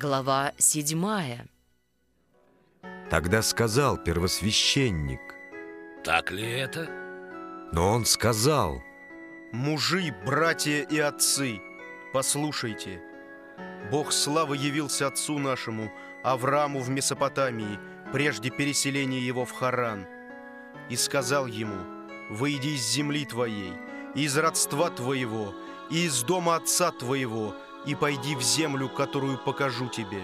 Глава седьмая. Тогда сказал первосвященник. Так ли это? Но он сказал. Мужи, братья и отцы, послушайте. Бог славы явился отцу нашему, Аврааму в Месопотамии, прежде переселения его в Харан. И сказал ему, «Выйди из земли твоей, и из родства твоего, и из дома отца твоего, и пойди в землю, которую покажу тебе».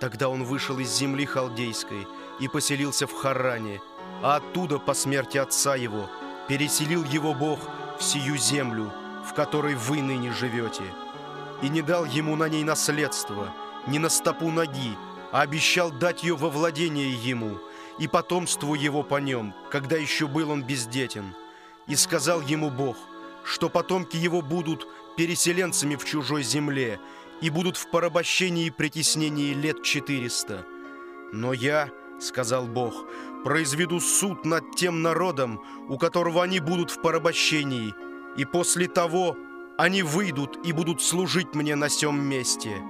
Тогда он вышел из земли халдейской и поселился в Харане, а оттуда, по смерти отца его, переселил его Бог в сию землю, в которой вы ныне живете. И не дал ему на ней наследство, ни на стопу ноги, а обещал дать ее во владение ему и потомству его по нем, когда еще был он бездетен. И сказал ему Бог, что потомки его будут переселенцами в чужой земле и будут в порабощении и притеснении лет четыреста. Но я, сказал Бог, произведу суд над тем народом, у которого они будут в порабощении, и после того они выйдут и будут служить мне на сем месте.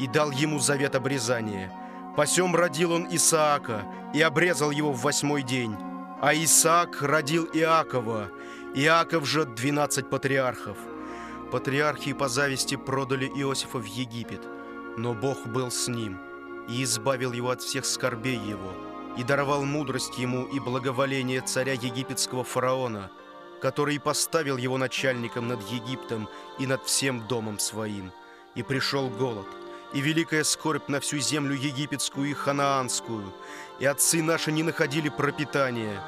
И дал ему завет обрезания. Посем родил он Исаака и обрезал его в восьмой день. А Исаак родил Иакова, Иаков же двенадцать патриархов. Патриархи по зависти продали Иосифа в Египет, но Бог был с ним и избавил его от всех скорбей его, и даровал мудрость ему и благоволение царя египетского фараона, который поставил его начальником над Египтом и над всем домом своим. И пришел голод, и великая скорбь на всю землю египетскую и ханаанскую, и отцы наши не находили пропитания.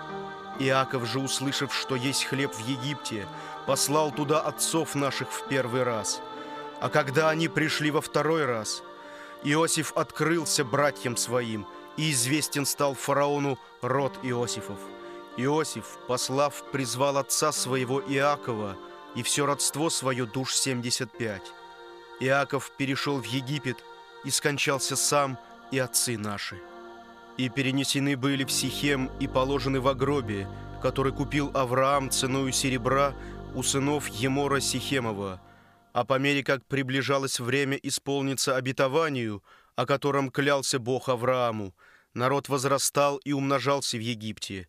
Иаков же, услышав, что есть хлеб в Египте, послал туда отцов наших в первый раз. А когда они пришли во второй раз, Иосиф открылся братьям своим, и известен стал фараону род Иосифов. Иосиф, послав, призвал отца своего Иакова и все родство свое душ 75. Иаков перешел в Египет и скончался сам и отцы наши. И перенесены были в Сихем и положены в гробе, который купил Авраам ценою серебра у сынов Емора Сихемова. А по мере как приближалось время исполниться обетованию, о котором клялся Бог Аврааму, народ возрастал и умножался в Египте,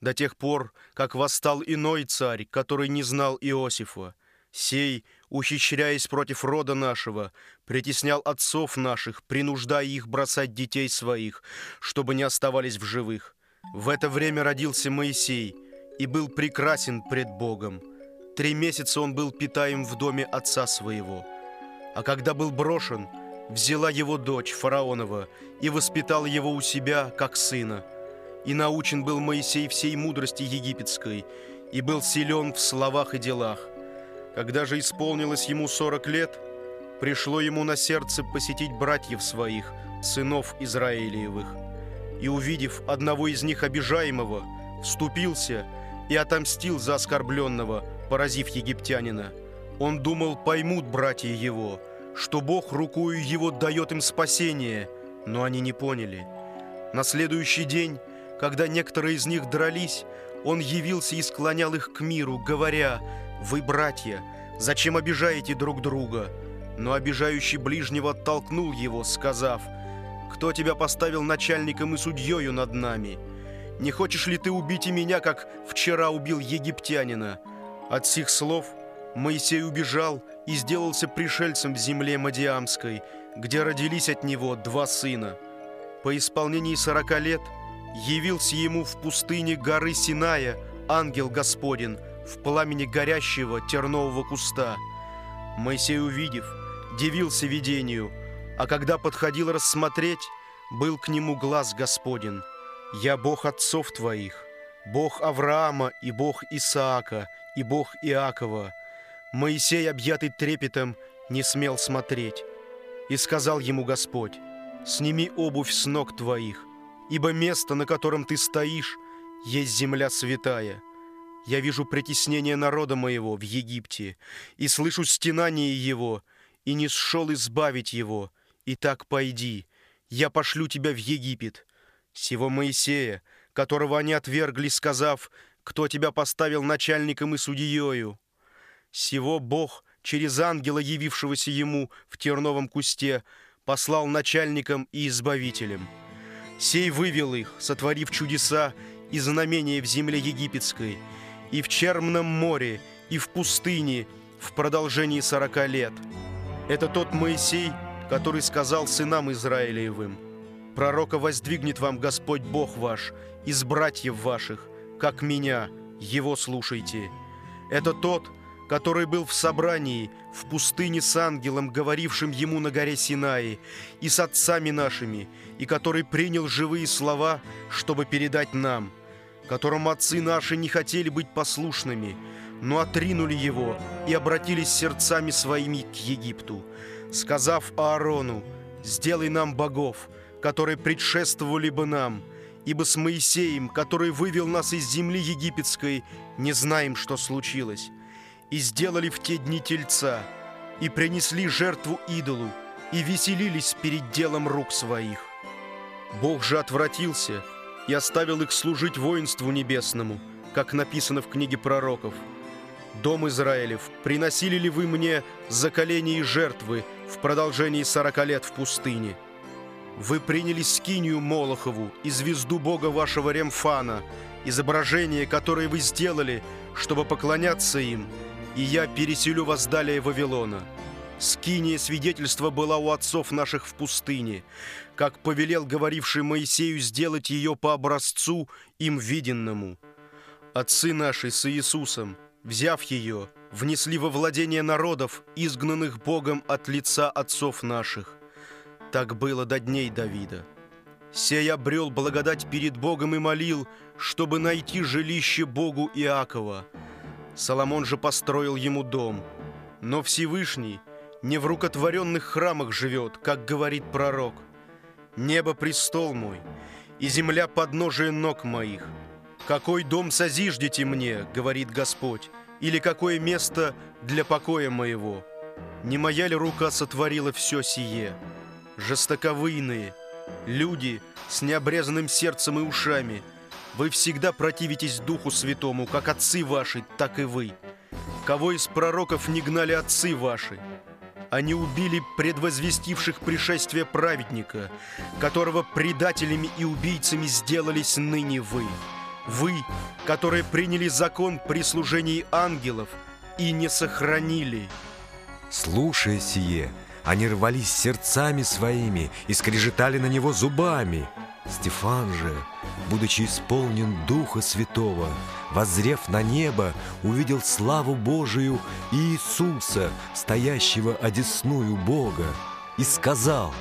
до тех пор, как восстал иной царь, который не знал Иосифа. Сей, ухищряясь против рода нашего, притеснял отцов наших, принуждая их бросать детей своих, чтобы не оставались в живых. В это время родился Моисей и был прекрасен пред Богом. Три месяца он был питаем в доме отца своего. А когда был брошен, взяла его дочь фараонова и воспитала его у себя, как сына. И научен был Моисей всей мудрости египетской, и был силен в словах и делах. Когда же исполнилось ему сорок лет, пришло ему на сердце посетить братьев своих, сынов Израилевых. И, увидев одного из них обижаемого, вступился и отомстил за оскорбленного, поразив египтянина. Он думал, поймут братья его, что Бог рукою его дает им спасение, но они не поняли. На следующий день, когда некоторые из них дрались, он явился и склонял их к миру, говоря, «Вы, братья, зачем обижаете друг друга?» Но обижающий ближнего оттолкнул его, сказав, «Кто тебя поставил начальником и судьею над нами? Не хочешь ли ты убить и меня, как вчера убил египтянина?» От сих слов Моисей убежал и сделался пришельцем в земле Мадиамской, где родились от него два сына. По исполнении сорока лет явился ему в пустыне горы Синая ангел Господень в пламени горящего тернового куста. Моисей, увидев, дивился видению, а когда подходил рассмотреть, был к нему глаз Господень. «Я Бог отцов твоих, Бог Авраама и Бог Исаака и Бог Иакова». Моисей, объятый трепетом, не смел смотреть. И сказал ему Господь, «Сними обувь с ног твоих, ибо место, на котором ты стоишь, есть земля святая. Я вижу притеснение народа моего в Египте, и слышу стенание его, и не сшел избавить его. Итак, пойди, я пошлю тебя в Египет. Сего Моисея, которого они отвергли, сказав, кто тебя поставил начальником и судьею. Сего Бог через ангела, явившегося ему в терновом кусте, послал начальникам и избавителям. Сей вывел их, сотворив чудеса и знамения в земле египетской, и в Чермном море, и в пустыне в продолжении сорока лет. Это тот Моисей, который сказал сынам Израилевым, «Пророка воздвигнет вам Господь Бог ваш из братьев ваших, как меня, его слушайте». Это тот, который был в собрании, в пустыне с ангелом, говорившим ему на горе Синаи, и с отцами нашими, и который принял живые слова, чтобы передать нам, которому отцы наши не хотели быть послушными, но отринули его и обратились сердцами своими к Египту, сказав Аарону, «Сделай нам богов, которые предшествовали бы нам, ибо с Моисеем, который вывел нас из земли египетской, не знаем, что случилось» и сделали в те дни тельца, и принесли жертву идолу, и веселились перед делом рук своих. Бог же отвратился и оставил их служить воинству небесному, как написано в книге пророков. «Дом Израилев, приносили ли вы мне заколение и жертвы в продолжении сорока лет в пустыне? Вы приняли скинию Молохову и звезду Бога вашего Ремфана, изображение, которое вы сделали, чтобы поклоняться им, и я переселю вас далее Вавилона. Скиния свидетельства была у отцов наших в пустыне, как повелел говоривший Моисею сделать ее по образцу им виденному. Отцы наши с Иисусом, взяв ее, внесли во владение народов, изгнанных Богом от лица отцов наших. Так было до дней Давида. Сей обрел благодать перед Богом и молил, чтобы найти жилище Богу Иакова – Соломон же построил ему дом. Но Всевышний не в рукотворенных храмах живет, как говорит пророк. Небо — престол мой, и земля — подножие ног моих. Какой дом созиждете мне, говорит Господь, или какое место для покоя моего? Не моя ли рука сотворила все сие? Жестоковыйные, люди с необрезанным сердцем и ушами — вы всегда противитесь Духу Святому, как отцы ваши, так и вы. Кого из пророков не гнали отцы ваши? Они убили предвозвестивших пришествие праведника, которого предателями и убийцами сделались ныне вы. Вы, которые приняли закон при служении ангелов и не сохранили. Слушая сие, они рвались сердцами своими и скрежетали на него зубами – Стефан же, будучи исполнен Духа Святого, воззрев на небо, увидел славу Божию и Иисуса, стоящего одесную Бога, и сказал,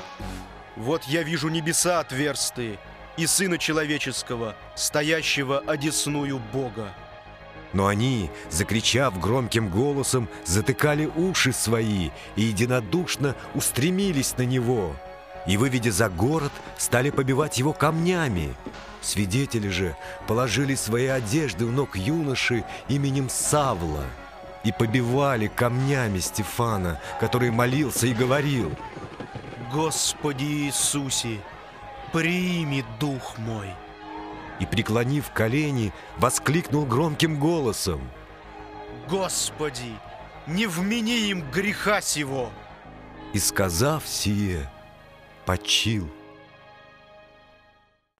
«Вот я вижу небеса отверстые и Сына Человеческого, стоящего одесную Бога». Но они, закричав громким голосом, затыкали уши свои и единодушно устремились на Него – и, выведя за город, стали побивать его камнями. Свидетели же положили свои одежды в ног юноши именем Савла и побивали камнями Стефана, который молился и говорил «Господи Иисусе, прими дух мой!» И, преклонив колени, воскликнул громким голосом «Господи, не вмени им греха сего!» И, сказав сие, partiu